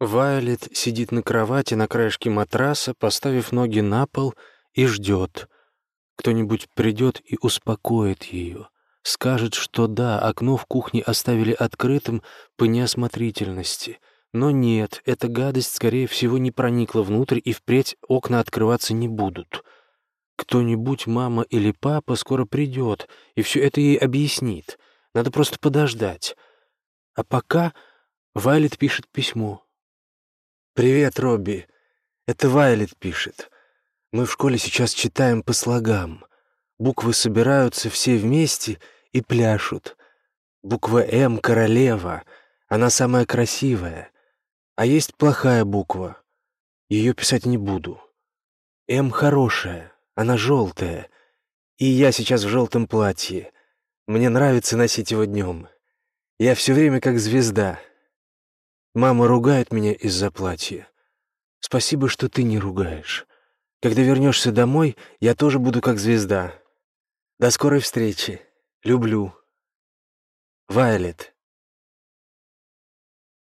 Вайлет сидит на кровати на краешке матраса, поставив ноги на пол, и ждет. Кто-нибудь придет и успокоит ее. Скажет, что да, окно в кухне оставили открытым по неосмотрительности. Но нет, эта гадость, скорее всего, не проникла внутрь, и впредь окна открываться не будут. Кто-нибудь, мама или папа, скоро придет, и все это ей объяснит. Надо просто подождать. А пока Вайлет пишет письмо. «Привет, Робби. Это Вайлет пишет. Мы в школе сейчас читаем по слогам. Буквы собираются все вместе и пляшут. Буква «М» — королева. Она самая красивая. А есть плохая буква. Ее писать не буду. «М» хорошая. Она желтая. И я сейчас в желтом платье. Мне нравится носить его днем. Я все время как звезда. Мама ругает меня из-за платья. Спасибо, что ты не ругаешь. Когда вернешься домой, я тоже буду как звезда. До скорой встречи. Люблю. Вайлет.